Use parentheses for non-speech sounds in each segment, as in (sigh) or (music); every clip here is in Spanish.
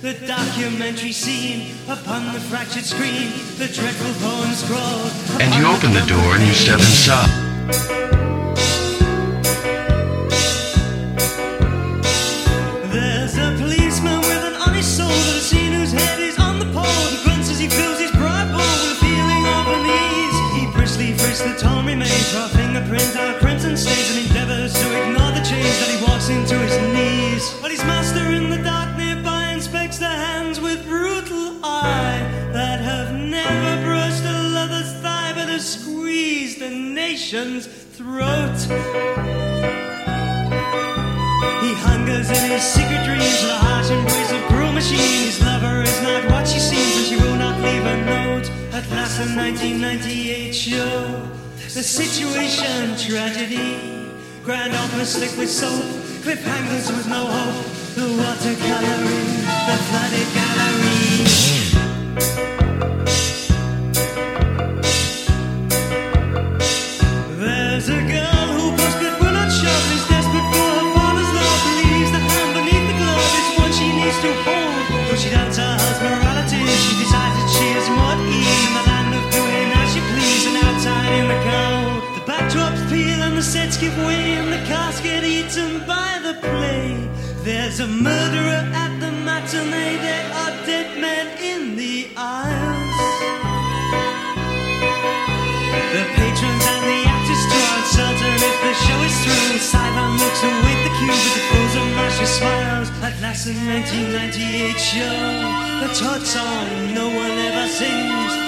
the documentary scene upon the fractured screen, the dreadful poem scrawled. And you open the door and you step inside. There's a policeman with an honest soul that has seen whose head is on the pole. He grunts as he fills his pride bowl with a feeling of unease. He briskly frisks the torn remains for a fingerprint The situation, tragedy. Grand opera slick with soap. Cliffhangers with no hope. The watercoloring, the flooded gallery. The sets give way and the cast get eaten by the play. There's a murderer at the matinee. There are dead men in the aisles. The patrons and the actors are uncertain if the show is through. Sideline looks await the cue with the pose of mashy smiles. At last, the 1998 show, the Todd song no one ever sings.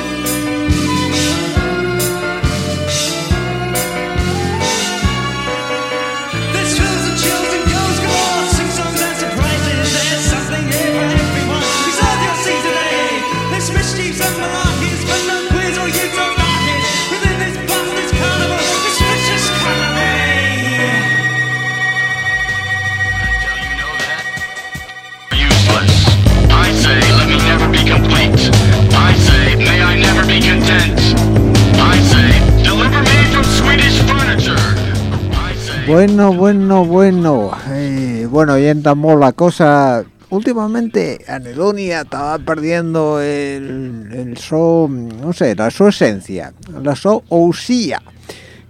Bueno, bueno, bueno. Eh, bueno, ya entamó la cosa. Últimamente, Anedonia estaba perdiendo el, el show, no sé, la su esencia, la su ousía,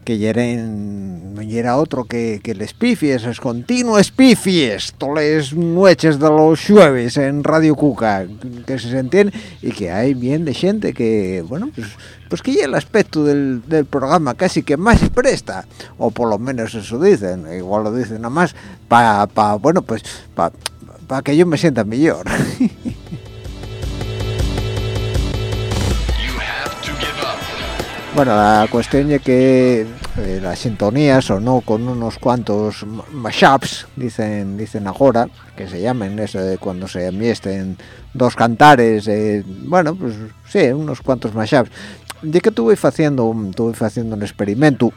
que ya ya era otro que, que les pifies, es continuo pifies, todas las noches de los jueves en Radio Cuca, que se entiende y que hay bien de gente que, bueno, pues, pues que ya el aspecto del, del programa casi que más presta, o por lo menos eso dicen, igual lo dicen nada más, para, pa, bueno, pues, para que yo me sienta mejor. (laughs) Bueno, la cuestión es que eh, la sintonía sonó con unos cuantos ma- mashups, dicen dicen ahora, que se llamen eso de cuando se amiesten dos cantares, eh, bueno, pues sí, unos cuantos mashups. Y que estuve haciendo, estuve haciendo un experimento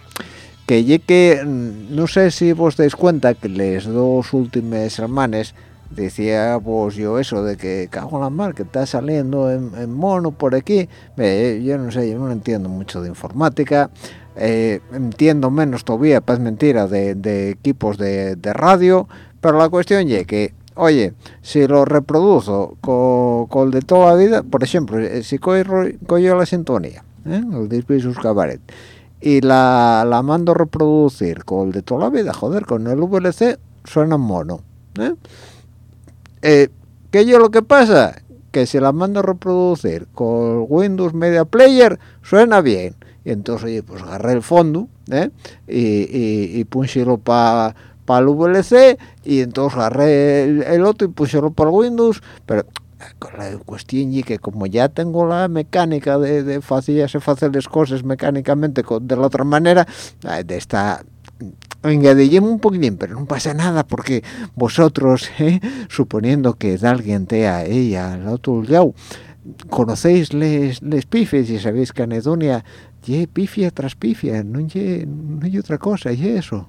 que ye que mm, no sé si vos dais cuenta que les dos últimas semanas decía pues yo eso de que cago en la mar que está saliendo en, en mono por aquí Ve, yo no sé yo no entiendo mucho de informática eh, entiendo menos todavía pues mentira de, de equipos de, radio pero la cuestión es que oye si lo reproduzo con, con de toda la vida por ejemplo eh, si cojo, la sintonía ¿eh? el Disney sus cabaret y la, mando a reproducir con el de toda la vida, joder, con el VLC, suena mono. Eh, ¿Qué yo lo que pasa? Que si la mando a reproducir con Windows Media Player, suena bien. Y entonces, oye, pues agarré el fondo ¿eh? y, y, y para para el VLC y entonces agarré el, otro y pusieron para el Windows, pero con la cuestión y que como ya tengo la mecánica de, de hacer las cosas mecánicamente de la otra manera de esta engadillemos un poquitín, pero no pasa nada porque vosotros, (laughs) ¿eh? suponiendo que alguien te a ella al otro lado, conocéis les, les pifes y sabéis que anedonia ye pifia tras pifia, no hay, no otra cosa, y eso.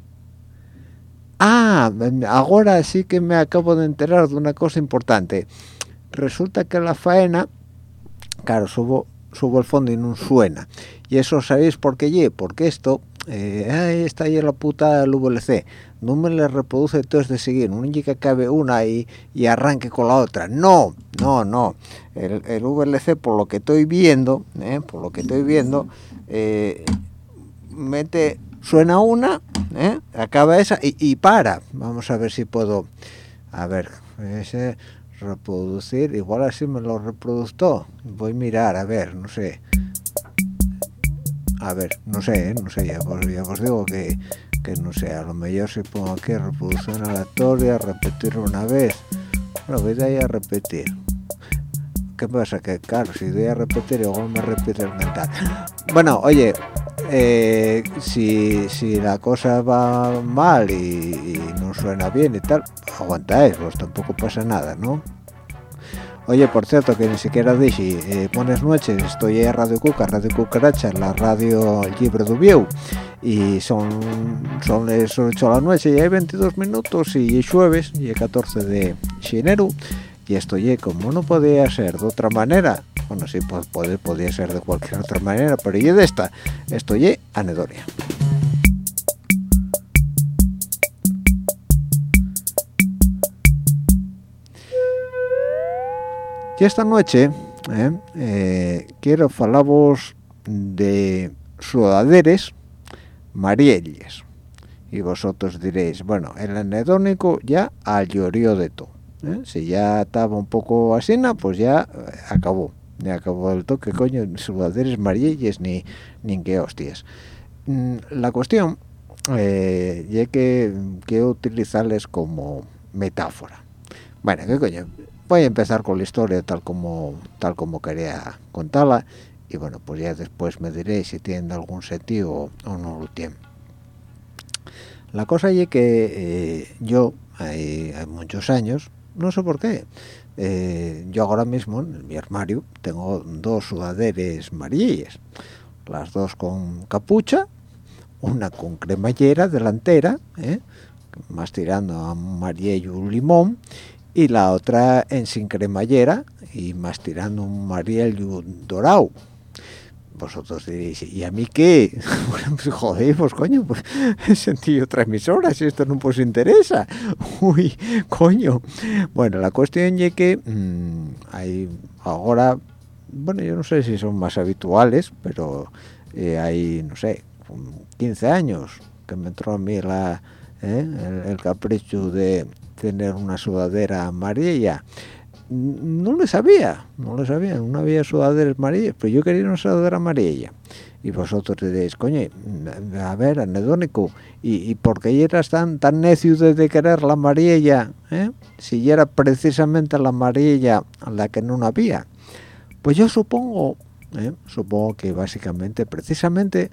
Ah, ahora sí que me acabo de enterar de una cosa importante. Resulta que la faena, claro, subo, subo el fondo y no suena. Y eso sabéis por qué ye, porque esto, eh, ahí está ahí la puta del VLC. No me le reproduce todo de seguir, no que cabe una y, y, arranque con la otra. No, no, no. El, el VLC, por lo que estoy viendo, eh, por lo que estoy viendo, eh, mete suena una, ¿eh? acaba esa y, para. Vamos a ver si puedo, a ver, ese reproducir, igual así me lo reproduzco. Voy a mirar, a ver, no sé. A ver, no sé, ¿eh? no sé, ya os, digo que, que no sé, a lo mejor si pongo aquí reproducción aleatoria, repetirlo una vez, bueno, voy a ir a repetir. ¿Qué pasa? Que claro, si voy a repetir, igual me repite el mental. Bueno, oye, eh, si, si la cosa va mal y, no suena bien y tal, aguantáis, pues tampoco pasa nada, ¿no? Oye, por cierto, que ni siquiera dije, eh, buenas noches, estoy en Radio Cuca, Radio Cucaracha, la radio Libre de y son, son las 8 de la noche y hay 22 minutos y es jueves, y el 14 de enero, y estoy como no podía ser de otra manera, bueno sí pues, podía ser de cualquier otra manera pero yo de esta estoy anedonia y esta noche eh, eh, quiero hablaros de sudaderes marielles y vosotros diréis bueno el anedónico ya llorió de todo ¿eh? si ya estaba un poco así pues ya acabó me acabó el toque, coño, sudaderes marielles ni, ni qué hostias. Mm, la cuestión es que quiero utilizarles como metáfora. Bueno, qué coño, voy a empezar con la historia tal como tal como quería contarla y bueno, pues ya después me diréis si tiene algún sentido o no lo tiene. La cosa es que eh, yo, hay, muchos años, no sé por qué, eh, yo ahora mismo en mi armario tengo dos sudaderes amarillas las dos con capucha una con cremallera delantera ¿eh? más tirando a amarillo un limón y la otra en sin cremallera y más tirando un amarillo dorado vosotros diréis, ¿y a mí qué? (laughs) pues joder, pues coño, pues (laughs) he sentido transmisoras y esto no pues interesa. (laughs) Uy, coño. Bueno, la cuestión es que mmm, hay ahora, bueno, yo no sé si son más habituales, pero eh, hay, no sé, 15 años que me entró a mí la, eh, el capricho de tener una sudadera amarilla no lo sabía, no lo sabía, no había sudaderas amarillas, pero yo quería una sudadera amarilla. Y vosotros diréis, coño, a ver, anedónico, ¿y, y por qué eras tan, tan necio de querer la amarilla? Eh? Si era precisamente la amarilla la que no había. Pues yo supongo, eh, supongo que básicamente, precisamente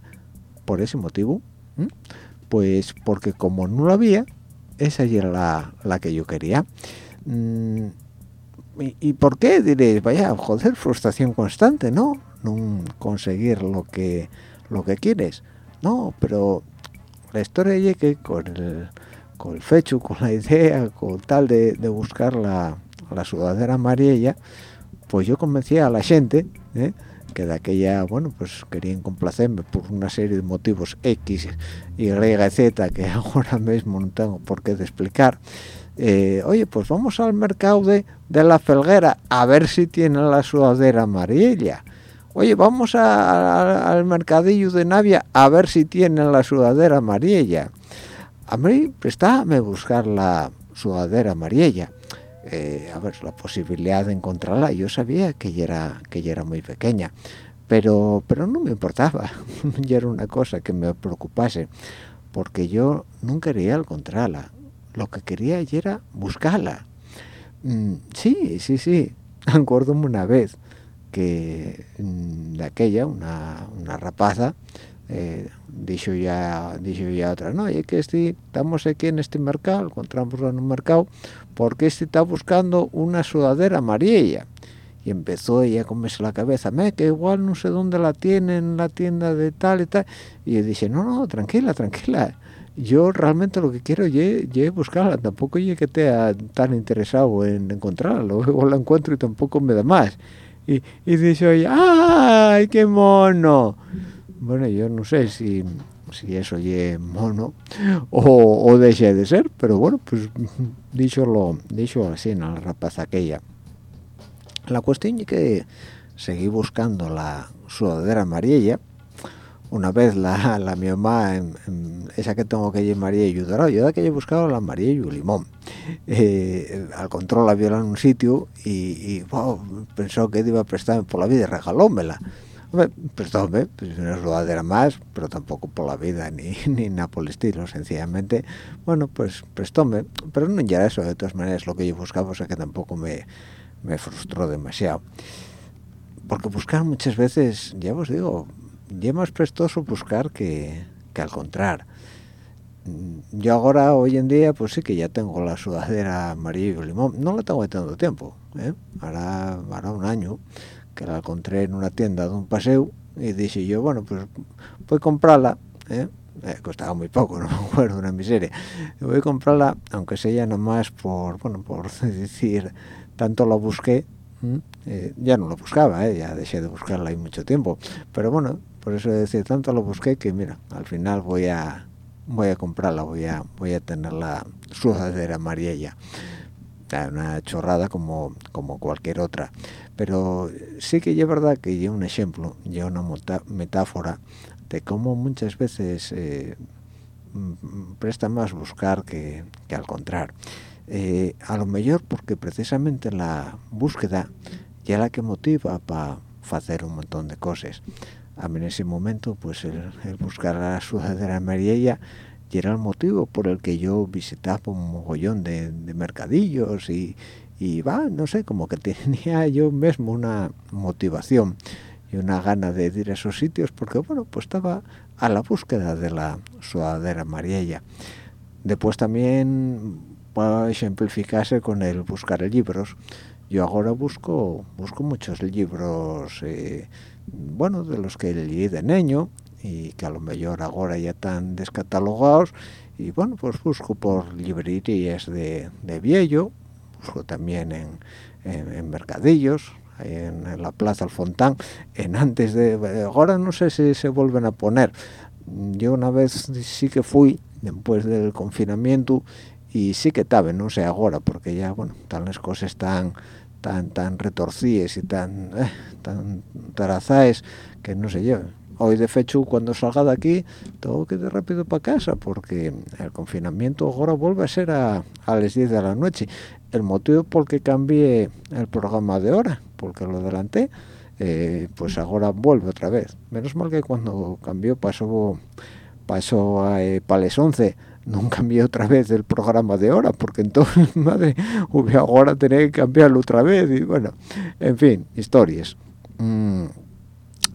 por ese motivo, pues porque como no la había, esa era la, la que yo quería. Mm, ¿Y, por qué? Diréis, vaya, joder, frustración constante, ¿no? No conseguir lo que lo que quieres. No, pero la historia es que con el, con el fecho, con la (laughs) idea, con tal de, buscar la, la, sudadera amarilla, pues yo convencí a la gente ¿eh? Que de aquella, bueno, pues querían complacerme por una serie de motivos X, Y, Z que (laughs) ahora mismo no tengo por qué explicar. Eh, oye, pues vamos al mercado de, la felguera a ver si tiene la sudadera amarilla. Oye, vamos al mercadillo de Navia a ver si tiene la sudadera amarilla. a mí prestábame buscar la sudadera amarilla eh, a ver la posibilidad de encontrarla yo sabía que ya era que ya era muy pequeña pero pero no me importaba (laughs) ya era una cosa que me preocupase porque yo no quería encontrarla. Lo que quería era buscarla. Mm, sí sí sí (laughs) acuérdome una vez que mm, aquella una, una rapaza eh, dijo ya dijo ya otra no y que este, estamos aquí en este mercado encontramos en un mercado porque este está buscando una sudadera amarilla. Y empezó ella a comerse la cabeza me que igual no sé dónde la tiene en la tienda de tal y tal. Y yo dije no no tranquila tranquila. Yo realmente lo que quiero es buscarla. Tampoco yo que esté tan interesado en encontrarla luego la encuentro y tampoco me da más. Y, y dice oye ay qué mono bueno yo no sé si si eso es mono o, o deje de ser pero bueno pues dicho lo dicho así en la rapaz aquella. La cuestión es que seguí buscando la sudadera amarilla. Una vez la, la mi mamá esa que tengo que ir María y yo de que he buscado la María y limón. Eh, al control la viola en un sitio y, pensó que iba a prestarme por la vida y regalómela prestóme pues una sudadera más pero tampoco por la vida ni, (laughs) ni nada por el estilo sencillamente bueno pues prestóme pero no ya eso de todas maneras lo que yo buscaba o sea que tampoco me, me frustró demasiado porque buscar muchas veces ya os digo ya más prestoso buscar que, que al contrario yo ahora hoy en día pues sí que ya tengo la sudadera amarillo y limón. No la tengo de tanto tiempo ¿eh? ahora, ahora un año que la encontré en una tienda de un paseo y dije yo bueno pues voy a comprarla ¿eh? Eh, costaba muy poco (laughs) no me acuerdo una miseria. Voy a comprarla aunque sea nomás por bueno por (laughs) decir tanto la busqué eh, ya no lo buscaba, ya dejé de buscarla hay mucho tiempo, pero bueno, por eso decir tanto lo busqué que mira, al final voy a voy a comprarla, voy a voy a tener la sudadera amarilla, una chorrada como como cualquier otra, pero sí que es verdad que lleva un ejemplo, lleva una metáfora de cómo muchas veces eh, presta más buscar que, que al contrario. Eh, a lo mejor porque precisamente la búsqueda ya la que motiva para hacer un montón de cosas a mí en ese momento pues el, buscar a la sudadera amarilla y era el motivo por el que yo visitaba un mogollón de, mercadillos y, y va, no sé, como que (laughs) tenía yo mismo una motivación y una gana de ir a esos sitios porque bueno, pues estaba a la búsqueda de la sudadera amarilla. Después también para ejemplificarse con el buscar libros yo ahora busco busco muchos libros eh, bueno de los que leí de niño y que a lo mejor ahora ya están descatalogados y bueno pues busco por librerías de, de viejo también en, en, mercadillos en, en, la plaza Alfontán en antes de ahora no sé si se vuelven a poner yo una vez sí que fui después del confinamiento y sí que tabe, no sé ahora, porque ya, bueno, están las cosas tan tan tan retorcidas y tan eh, tan tarazaes que no se llevan. Hoy de fecho cuando salga de aquí tengo que ir rápido para casa porque el confinamiento ahora vuelve a ser a, a las 10 de la noche. El motivo por que cambié el programa de hora, porque lo adelanté, eh, pues ahora vuelve otra vez. Menos mal que cuando cambió pasó pasó a eh, para las 11 no (laughs) cambié otra vez el programa de hora porque entonces (laughs) madre hubiera ahora tener que cambiarlo otra vez y bueno en fin historias mm,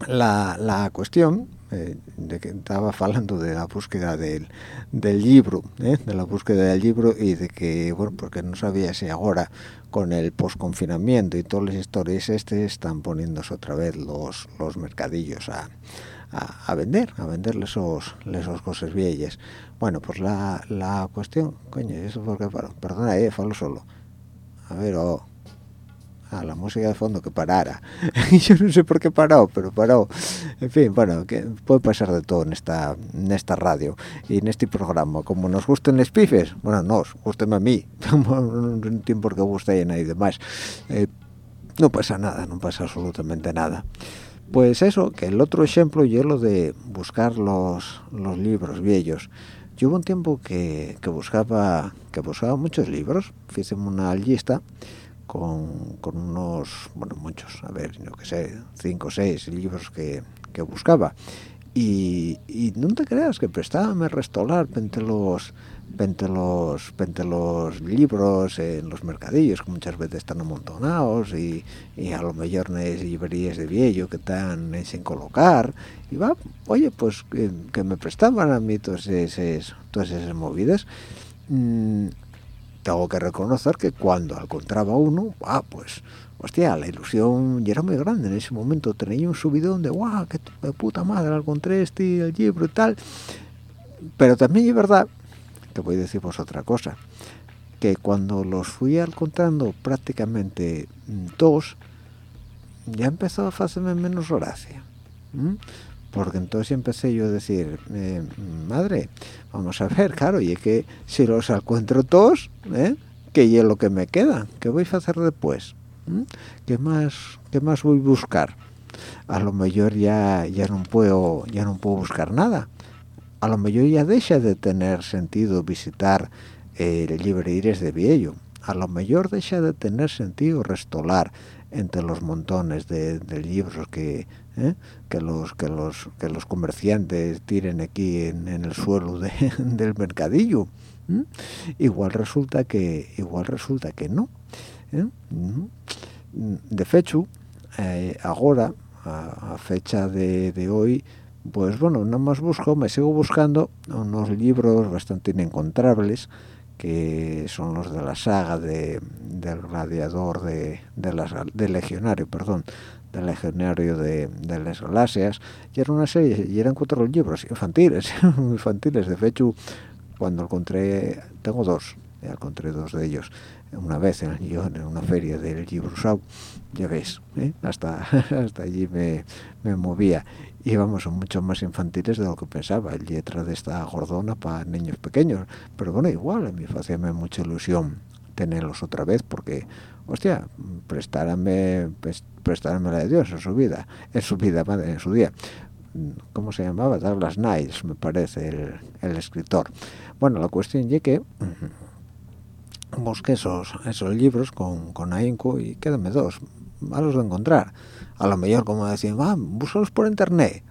la, la cuestión eh, de que estaba hablando de la búsqueda del, del libro eh, de la búsqueda del libro y de que bueno porque no sabía si ahora con el posconfinamiento y todas las historias este están poniéndose otra vez los los mercadillos a a, vender, a venderle esos, esos cosas viejas. Bueno, pues la, la cuestión, coño, eso porque perdona, eh, falo solo. A ver, oh, a la música de fondo que parara. (laughs) Yo no sé por qué paró, pero paró. En fin, bueno, que puede pasar de todo en esta, en esta radio y en este programa. Como nos gusten los pifes, bueno, nos, gusten a mí, (laughs) un tiempo que guste a nadie demás. Eh, no pasa nada, no pasa absolutamente nada. Pues eso, que el otro ejemplo es lo de buscar los, los libros viejos. yo hubo un tiempo que, que buscaba que buscaba muchos libros hice una lista con, con, unos bueno muchos a ver yo que sé cinco o seis libros que, que buscaba. Y, y, no te creas que prestaba me restolar entre los vente los, vente los libros en los mercadillos que muchas veces están amontonados y, y a lo mejor en librerías de viejo que están sin colocar. Y va, oye, pues que, me prestaban a mí todas esas, todas esas movidas. Mm, tengo que reconocer que cuando encontraba uno, ah, pues hostia, la ilusión ya era muy grande. En ese momento, tenía un subidón de guau, qué puta madre, encontré este el libro y tal. Pero también es verdad voy a decir pues otra cosa que cuando los fui encontrando prácticamente dos ya empezó a hacerme menos gracia porque entonces empecé yo a decir eh, madre vamos a ver claro y es que si los encuentro todos ¿eh? que es lo que me queda qué voy a hacer después qué más qué más voy a buscar a lo mejor ya ya no puedo ya no puedo buscar nada. A lo mejor ya deja de tener sentido visitar eh, librerías de viejo a lo mejor deja de tener sentido restolar entre los montones de, libros que, eh, que los que los que los comerciantes tiren aquí en, el suelo (laughs) del mercadillo igual resulta que igual resulta que no ¿eh? de hecho eh, ahora a, fecha de, de hoy pues bueno, no más busco, me sigo buscando unos libros bastante inencontrables que son los de la saga de, del gladiador de, de del legionario, perdón, del legionario de, de, las galaxias, y era una serie, y eran cuatro libros infantiles, (laughs) infantiles, de hecho, cuando encontré, tengo dos, encontré dos de ellos, una vez en, en una feria del libro Sau, ya ves, ¿eh? hasta, (laughs) hasta allí me, me movía y vamos, son mucho más infantiles de lo que pensaba, el letra de esta gordona para niños pequeños, pero bueno, igual, a mí hacía mucha ilusión tenerlos otra vez, porque, hostia, prestárame, prestárame la de Dios en su vida, en su vida, en su día. ¿Cómo se llamaba? Douglas Niles, me parece, el, el escritor. Bueno, la cuestión es que busqué esos, esos libros con, con ahínco y quédame dos, malos de encontrar a lo mejor como decían, va, búscalos por internet.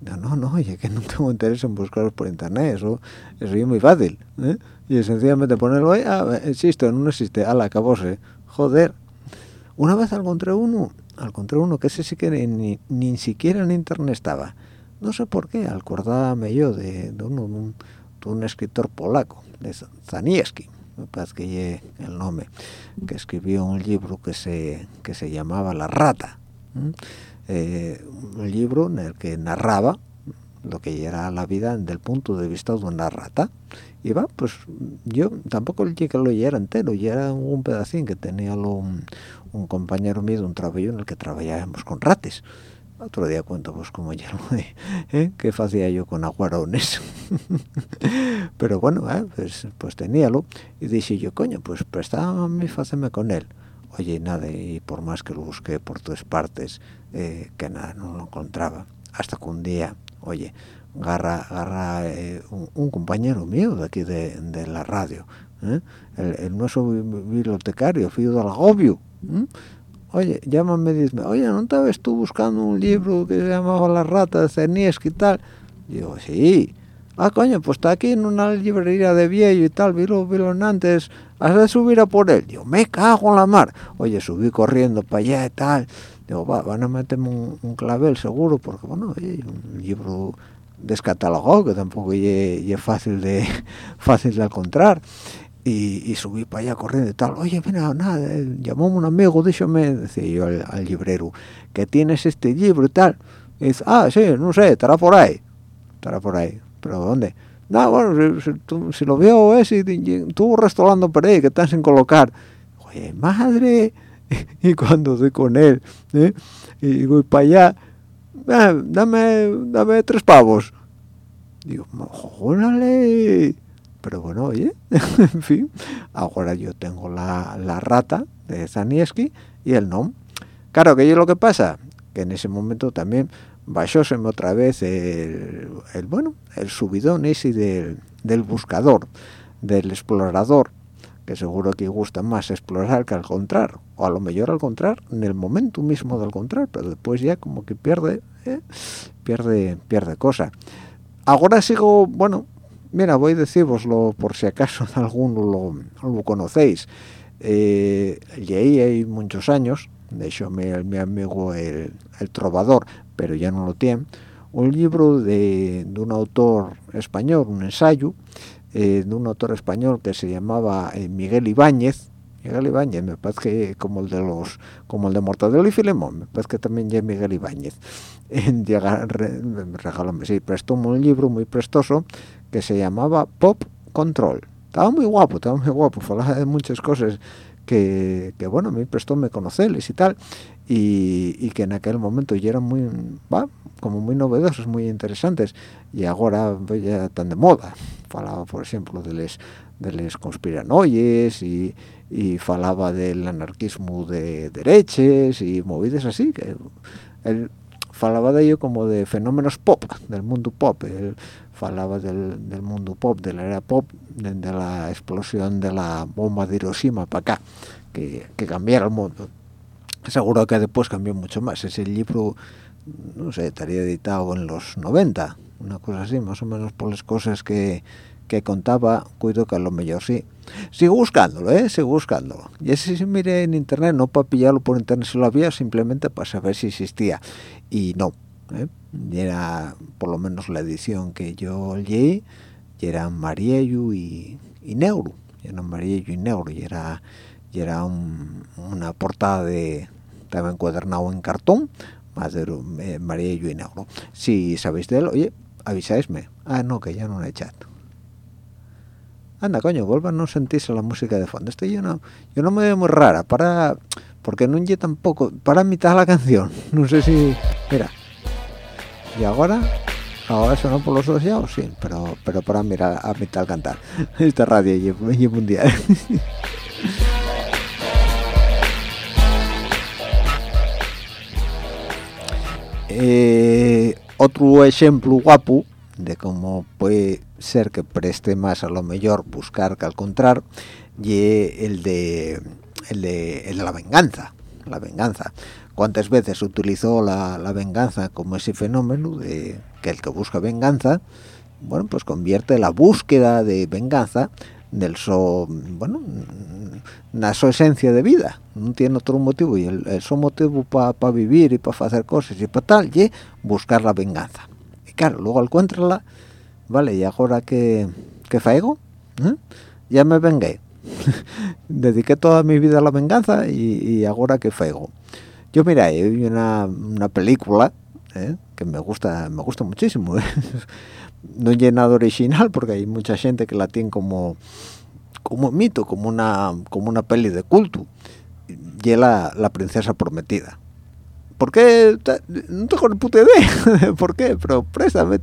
No, no, no, oye, que no tengo interés en buscarlos por internet, eso, eso es muy fácil. ¿eh? Y sencillamente ponerlo ahí, ah, existe, no existe, ala, acabóse. Joder. Una vez encontré uno, encontré uno que ese sí que ni, ni siquiera en internet estaba. No sé por qué, acordábame yo de, de, uno, un, de un escritor polaco, de Zanieski, me parece que el nombre, que escribió un libro que se, que se llamaba La Rata eh, un libro en el que narraba lo que era la vida desde el punto de vista de una rata. Y va pues yo tampoco el que lo leyera entero ya era un pedacín que tenía un, compañero mío un trabajo en el que trabajábamos con rates otro día cuento pues como ya lo ¿eh? qué hacía yo con aguarones (laughs) pero bueno ¿eh? pues pues teníalo y dije yo coño pues prestaba a mí hacerme con él oye nada y por más que lo busqué por todas partes eh, que nada no lo encontraba hasta que un día oye agarra, agarra eh, un, compañero mío de aquí de, de la radio ¿eh? el, el, nuestro bibliotecario Fío del Agobio oye llámame y dice oye no estabas tú buscando un libro que se llamaba La Rata de Cernieski y tal digo sí ah coño pues está aquí en una librería de viejo y tal vilo vilo antes has de subir a por él yo me cago en la mar oye subí corriendo para allá y tal digo va, van a meterme un, clavel seguro porque bueno oye, un libro descatalogado que tampoco es fácil de (laughs) fácil de encontrar y, subí para allá corriendo y tal. Oye mira nada eh, llamó un amigo díjome decía yo al, librero que tienes este libro y tal y dice ah sí no sé estará por ahí. Estará por ahí. Pero ¿dónde? no, bueno, si, lo veo es y, tú restolando por ahí que están sin colocar. Oye madre (laughs) y cuando estoy con él ¿eh? y voy para allá ah, dame dame tres pavos digo órale pero bueno oye (laughs) en fin. Ahora yo tengo la, la rata de Zanieski y el no claro que yo lo que pasa que en ese momento también bajóseme otra vez el, el, bueno el subidón ese del, del buscador del explorador que seguro que gusta más explorar que al encontrar o a lo mejor al encontrar en el momento mismo del encontrar pero después ya como que pierde ¿eh? pierde pierde cosa. Ahora sigo bueno mira voy a deciroslo por si acaso (laughs) alguno lo, lo conocéis. Eh, leí hay muchos años de hecho mi, mi amigo el, el, trovador pero ya no lo tiene un libro de, de un autor español un ensayo eh, de un autor español que se llamaba eh, Miguel Ibáñez. Miguel Ibáñez me parece que como el de los como el de Mortadelo y Filemón me parece que también ya Miguel Ibáñez. (laughs) Llegar regalóme sí prestó un libro muy prestoso que se llamaba Pop Control. Estaba muy guapo estaba muy guapo hablaba de muchas cosas que, que bueno me prestó me conocerles y tal y, y, que en aquel momento ya eran muy va, como muy novedosos muy interesantes y ahora pues, ya están de moda. Falaba por ejemplo de les de les conspiranoies y, y falaba del anarquismo de derechas y movidas así que falaba de ello como de fenómenos pop del mundo pop. Él falaba del, mundo pop de la era pop de, de, la explosión de la bomba de Hiroshima para acá que, que cambiara el mundo. Seguro que después cambió mucho más. Ese libro no sé estaría editado en los 90 una cosa así más o menos por las cosas que, que contaba cuido que a lo mejor sí. Sigo buscándolo eh sigo buscándolo. Y ese sí miré en internet no para pillarlo por internet si lo había simplemente para saber si existía. Y no ¿eh? y era por lo menos la edición que yo leí y era Mariello y, y Neuro y era Mariello y Neuro y era y era un, una portada de estaba encuadernado en cartón más de eh, y negro si sabéis de él oye avisáisme. Ah no que ya no he chat anda coño vuelvan a no sentirse la música de fondo. Esto yo no yo no me veo muy rara para porque no oye tampoco para mitad la canción (laughs) no sé si mira. Y ahora ahora suena por los ojos sí pero pero para mirar a mitad cantar. (laughs) Esta radio mundial. (laughs) Eh, otro ejemplo guapo de cómo puede ser que preste más a lo mejor buscar que al contrario y el de el de, el de la venganza la venganza. Cuántas veces utilizó la, la, venganza como ese fenómeno de que el que busca venganza bueno pues convierte la búsqueda de venganza del so bueno su esencia de vida no tiene otro motivo y el, el su motivo para pa vivir y para hacer cosas y para tal y buscar la venganza. Y claro luego encuentrala vale y ahora que que faigo ¿Eh? ya me vengué (laughs) dediqué toda mi vida a la venganza y, y ahora que faigo yo mira hay una, una película ¿eh? que me gusta me gusta muchísimo ¿eh? (laughs) no llenado original porque hay mucha gente que la tiene como como mito como una como una peli de culto y la, la princesa prometida ¿por qué? no tengo ni puta idea (laughs) ¿por qué? pero préstame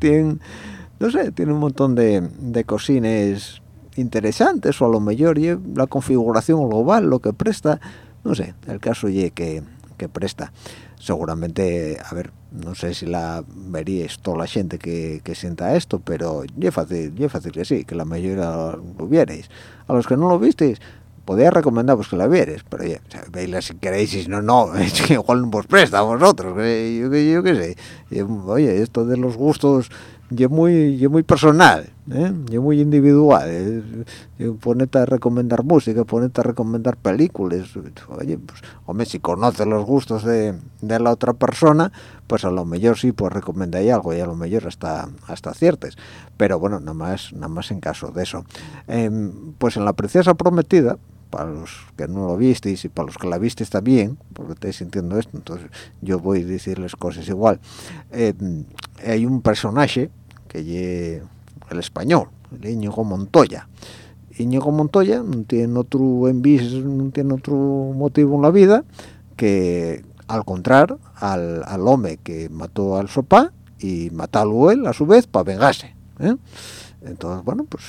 no sé tiene un montón de, de cosines interesantes o a lo mejor la configuración global lo que presta. No sé el caso y que, que presta. Seguramente a ver no sé si la veríais toda la gente que, que sienta esto pero es fácil es fácil que sí que la mayoría lo vierais. A los que no lo visteis podría recomendaros que la vieres pero ya, o sea, veisla si queréis y si no no (laughs) es que igual no os presta a vosotros que, yo, yo qué sé. Y, oye esto de los gustos y muy y muy personal ¿eh? y muy individual ponete a recomendar música ponete a recomendar películas oye pues hombre si conoces los gustos de, de la otra persona pues a lo mejor sí pues recomendáis algo y a lo mejor hasta hasta ciertes pero bueno nada más nada más en caso de eso eh, pues en la princesa prometida para los que no lo visteis y para los que la visteis también, porque estáis sintiendo esto, entonces yo voy a decirles cosas igual. Eh, hay un personaje que es el español, el Íñigo Montoya. Íñigo Montoya no tiene otro envis, no tiene otro motivo en la vida que al contrario al, al hombre que mató al sopá y matarlo él a su vez para vengarse. ¿eh? Entonces, bueno, pues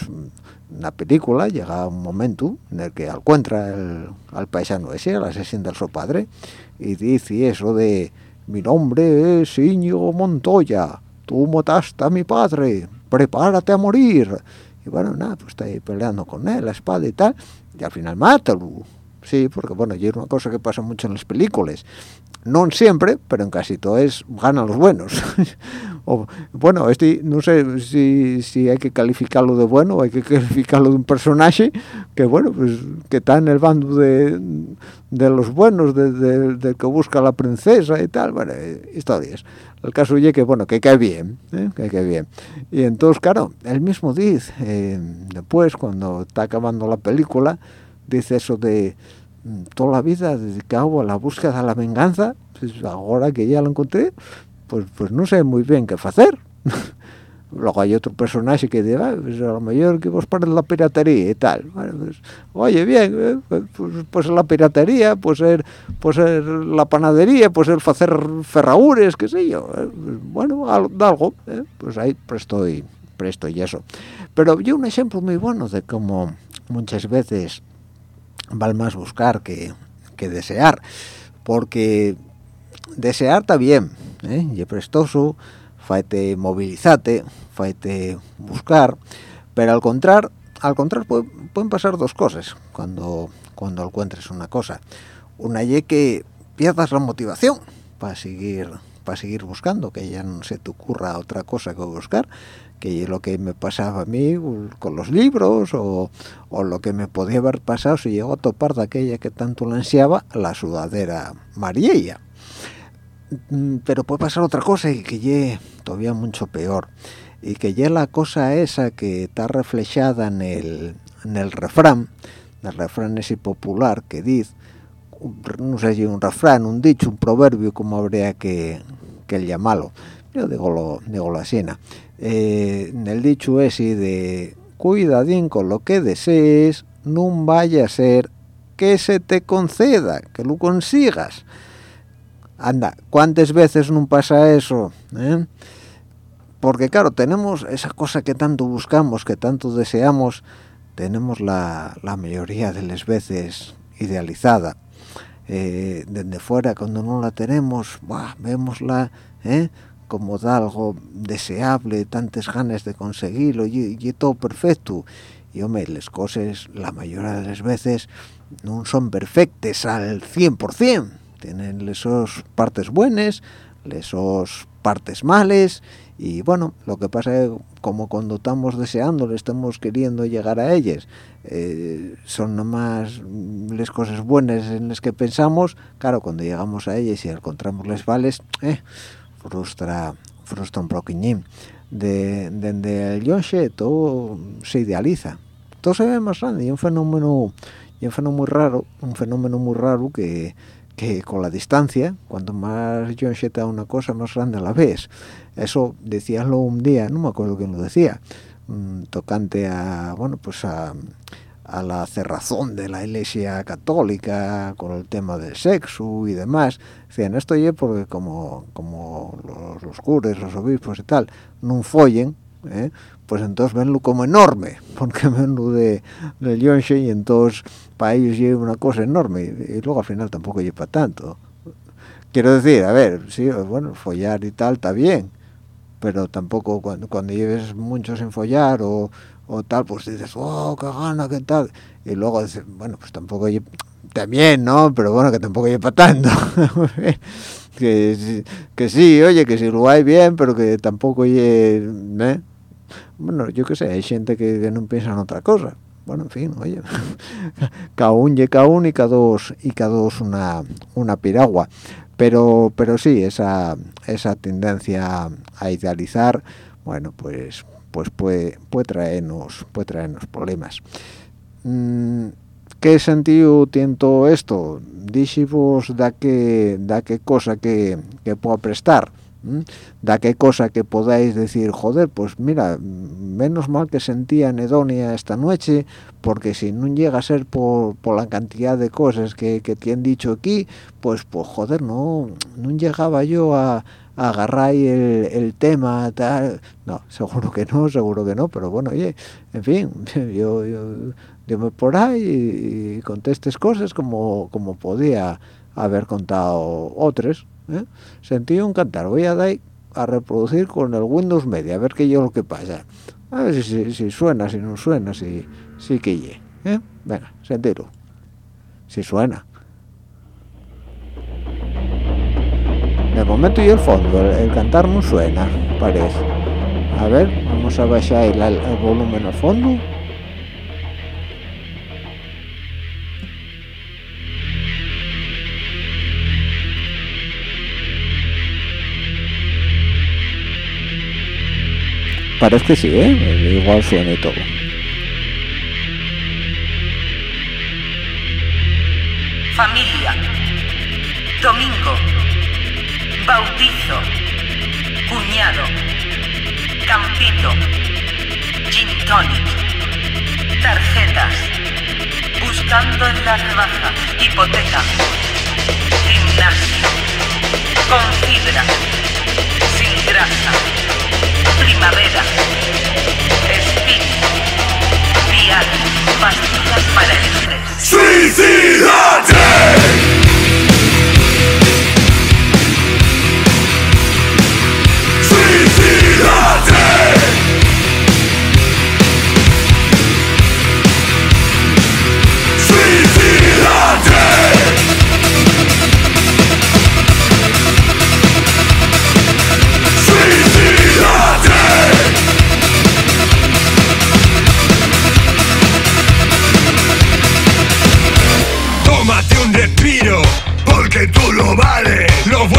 la película llega un momento en el que encuentra el, al paisano ese, al asesino del su padre, y dice eso de, mi nombre es Íñigo Montoya, tú mataste a mi padre, prepárate a morir. y bueno nada pues está ahí peleando con él la espada y tal y al final mátalo sí porque bueno y es una cosa que pasa mucho en las películas no siempre pero en casi todo es ganan los buenos (laughs) o, bueno este no sé si, si hay que calificarlo de bueno hay que (laughs) calificarlo de un personaje que bueno pues que está en el bando de, de los buenos de, de, de que busca la princesa y tal bueno eh, historias el caso es que bueno que cae bien ¿eh? que cae bien y entonces claro él mismo dice eh, después cuando está acabando la película dice eso de mm, toda la vida dedicado a la búsqueda de la venganza pues ahora que ya lo encontré pues pues no sé muy bien qué hacer (laughs) luego hay otro personaje que dice pues a lo mejor que vos pares la piratería y tal bueno, pues, oye bien eh, pues, pues la piratería pues ser pues ser la panadería pues el hacer ferraures qué sé yo eh, bueno algo eh, pues ahí presto y presto y eso pero yo un ejemplo muy bueno de cómo muchas veces vale más buscar que, que desear porque desear está bien ¿eh? y es prestoso faete movilizate, faete buscar, pero al contrario, al contrario pueden pasar dos cosas cuando cuando encuentres una cosa. Una y que pierdas la motivación para seguir para seguir buscando, que ya no se te ocurra otra cosa que buscar, que es lo que me pasaba a mí con los libros o, o lo que me podía haber pasado si llegó a topar de aquella que tanto la ansiaba, la sudadera Mariella pero puede pasar otra cosa y que ye todavía mucho peor. Y que ya la cosa esa que está reflejada en el, en el refrán el refrán ese popular que dice no sé si un refrán, un dicho, un proverbio como habría que, que llamarlo. Yo digo lo digo la siena. Eh, en el dicho ese de cuidadín con lo que desees no vaya a ser que se te conceda que lo consigas anda cuántas veces no pasa eso ¿Eh? porque claro tenemos esa cosa que tanto buscamos que tanto deseamos tenemos la, la mayoría de las veces idealizada eh, desde fuera cuando no la tenemos vemosla ¿eh? como da algo deseable tantas ganas de conseguirlo y, y todo perfecto y hombre las cosas la mayoría de las veces no son perfectas al 100% tienen esos partes buenas, esos partes males y bueno, lo que pasa es como cuando estamos deseando, estamos queriendo llegar a ellas, eh, son nomás las cosas buenas en las que pensamos, claro, cuando llegamos a ellas y encontramos las vales, eh, frustra, frustra un poquillín. De, desde el Yoshe todo se idealiza, todo se ve más grande y un fenómeno, y un fenómeno muy raro, un fenómeno muy raro que que con la distancia, cuanto más yo a una cosa, más grande la vez. Eso decíaslo un día, no me acuerdo quién lo decía, mm, tocante a, bueno, pues a, a la cerrazón de la Iglesia Católica con el tema del sexo y demás. Decían, esto ya porque como, como los, los los obispos y tal, no follen, ¿eh? Pues entonces venlo como enorme, porque (laughs) venlo de, de Yonshe y entonces para ellos lleva una cosa enorme y luego al final tampoco lleva tanto. Quiero decir, a ver, sí, bueno, follar y tal está bien, pero tampoco cuando, cuando lleves muchos en follar o, o tal, pues dices, oh, qué gana, qué tal, y luego dices, bueno, pues tampoco lleva, también, ¿no? Pero bueno, que tampoco lleva tanto. (laughs) que, que sí, oye, que si lo hay bien, pero que tampoco lleva, ¿eh? Bueno, yo qué sé, hay gente que, que no piensa en otra cosa bueno, en fin, oye, cada un y cada uno y cada dos y cada dos una, una piragua. Pero, pero sí, esa, esa tendencia a idealizar, bueno, pues, pues puede, puede traernos, puede traernos problemas. Mm, ¿Qué sentido tiene esto? Dijimos da qué, da qué cosa que, que pueda prestar da qué cosa que podáis decir joder pues mira menos mal que sentía anedonia esta noche porque si no llega a ser por, por la cantidad de cosas que, que te han dicho aquí pues pues joder no no llegaba yo a, agarrar el, el, tema tal no seguro que no seguro que no pero bueno oye en fin (laughs) yo, yo, yo me por ahí y, cosas como como podía haber contado otros ¿eh? sentí un cantar voy a dar a reproducir con el Windows Media a ver qué yo lo que pasa A ver si, suena, si no suena, si, si que ye. ¿eh? Venga, sentirlo. Si suena. De momento y el fondo, el, cantar no suena, parece. A ver, vamos a bajar el volumen al fondo. Parece que sí, ¿eh? Igual suena y todo. Familia. Domingo. Bautizo. Cuñado. Campito. Gin tonic. Tarjetas. Buscando en la rebaja. Hipoteca. Gimnasio. Con fibra. Sin grasa. Primavera. Spin. Vial. Pastillas para el estrés. Tómate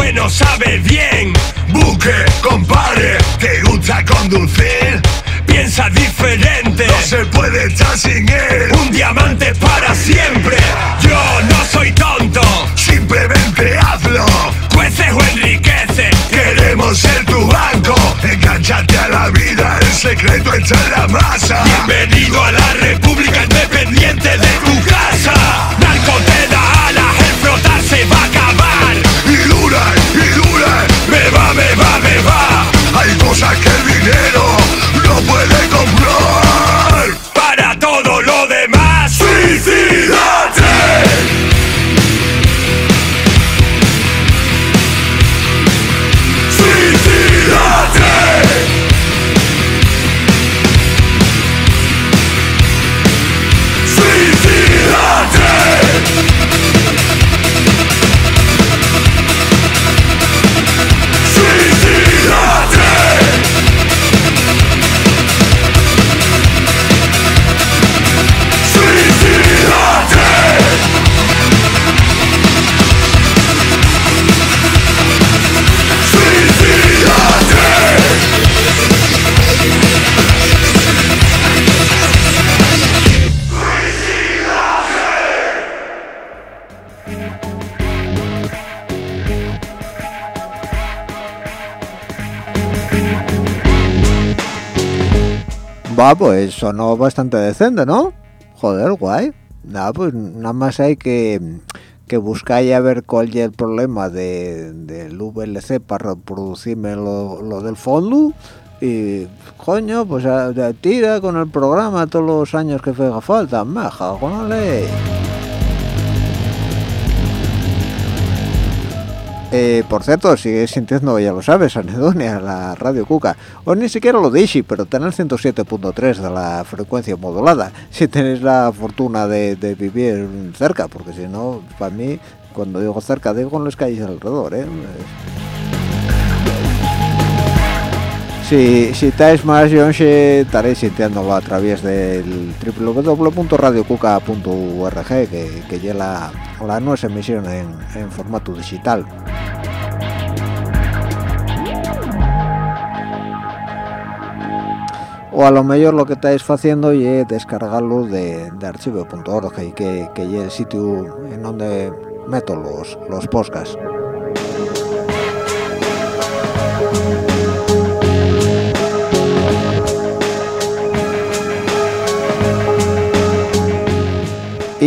bueno sabe bien. Buque, compare, ¿te gusta conducir? Piensa diferente, no se puede estar sin él. Un diamante para siempre. Yo no soy tonto, simplemente hazlo. Cuece o enriquece. Queremos ser tu banco. Engancharte a la vida, el secreto está en la masa. Bienvenido a la República Independiente de tu Hay cosas que el dinero no puede Va, pues sonó bastante decente, ¿no? Joder, guay. Nada, pues nada más hay que, que buscar y a ver cuál es el problema de, del VLC para reproducirme lo, lo del fondo. Y, coño, pues a- tira con el programa todos los años que haga falta. Me con la ley. Eh, por cierto, sigue sintiendo, ya lo sabes, anedonia, la Radio Cuca. O ni siquiera lo dije, pero tener 107.3 de la frecuencia modulada. Si tenéis la fortuna de, de vivir cerca, porque si no, para mí, cuando digo cerca, digo en las calles alrededor, ¿eh? Si, si estáis más yonche, estaréis sintiéndolo a través del www.radiocuca.org, que, que la, la nuestra emisión en, en formato digital. O a lo mejor lo que estáis haciendo es descargarlo de, de archivo.org, que, que es el sitio en donde meto los, los podcasts.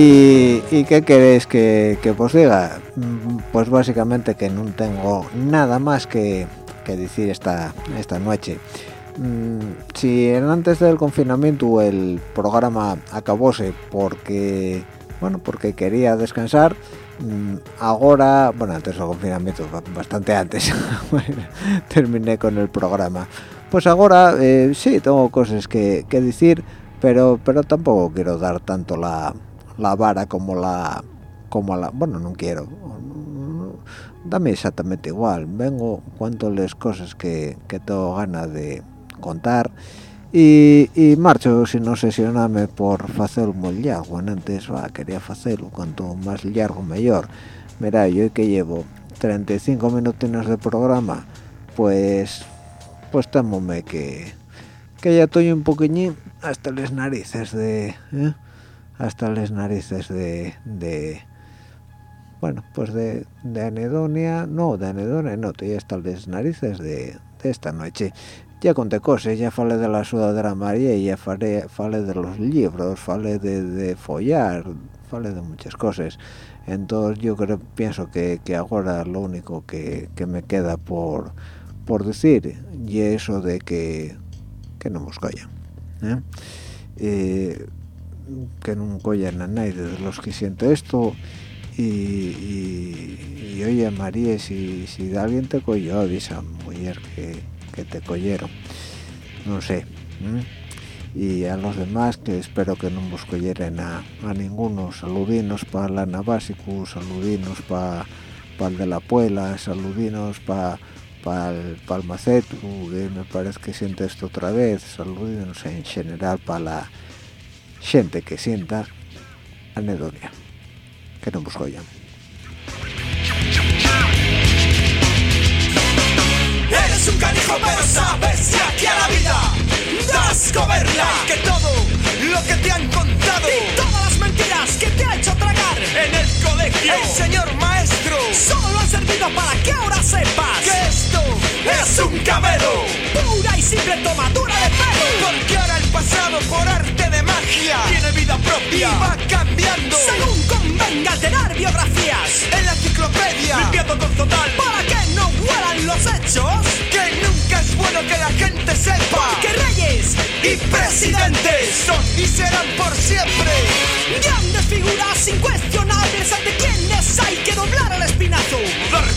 ¿Y, qué queréis que, os diga? Mm, Pues básicamente que no tengo nada más que, decir esta, esta noche. Mm, Si antes del confinamiento el programa acabóse porque bueno porque quería descansar, mm, ahora, bueno antes del confinamiento, ba- bastante antes, (laughs) terminé con el programa. pues ahora eh, sí tengo cosas que, que decir pero pero tampoco quiero dar tanto la, la vara como la como la bueno no quiero dame exactamente igual vengo cuento cosas que, que tengo ganas de contar y, y marcho sin obsesionarme por hacerlo muy largo antes va, quería hacerlo cuanto más largo mejor mira yo que llevo 35 minutos de programa pues pues temome que que ya estoy un poquillín hasta las narices de ¿eh? Hasta las narices de, bueno pues de, de anedonia no de anedonia no estoy hasta las narices de, esta noche ya conté cosas, ya falé de la sudadera María, ya falé, falé de los libros, falé de, follar, falé de muchas cosas. Entonces yo creo, pienso que, que ahora lo único que, que me queda por, por decir y eso de que, que no nos collan. ¿eh? Eh, que no collan a nadie de los que siente esto y, y, y oye María, si, si alguien te cogió, avisa mujer que que te collieron no sé y a los demás que espero que no nos colleren a, a ninguno. Saludinos para la Navasicu saludinos para pa el de la Puela saludinos para para el Palmacetu que me parece que siente esto otra vez. Saludinos en general para la gente que sienta anedonia que no nos collan Eres un canijo pero sabes que aquí a la vida das coberla Que todo lo que te han contado Y todas las mentiras que te ha hecho tragar en el colegio. El señor maestro Solo han servido para que ahora sepas Que esto es un cabelo Pura y simple tomadura Porque ahora el pasado por arte de magia Tiene vida propia y va cambiando Según convenga alterar biografías En la enciclopedia Limpiando con total Para que no huelan los hechos Que nunca es bueno que la gente sepa Que reyes y presidentes son y serán por siempre. Grandes figuras incuestionables ante quienes hay que doblar el espinazo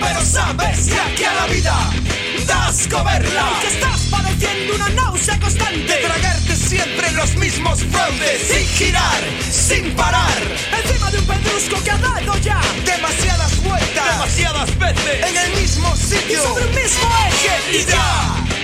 Pero sabes que aquí a la vida das coberla Que estás padeciendo una náusea constante de tragarte siempre los mismos fraudes sin girar, sin parar. Encima de un pedrusco que ha dado ya Demasiadas vueltas, demasiadas veces en el mismo Y sitio. sobre un mismo eje Y ya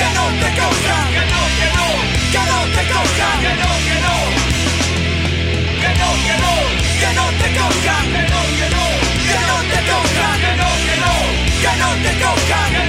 que no te cojan, que no, que no, que no te cojan, que no, que no, que no, que no, que no te cojan, que no, que no, que no te cojan, que no, que no, que no te cojan.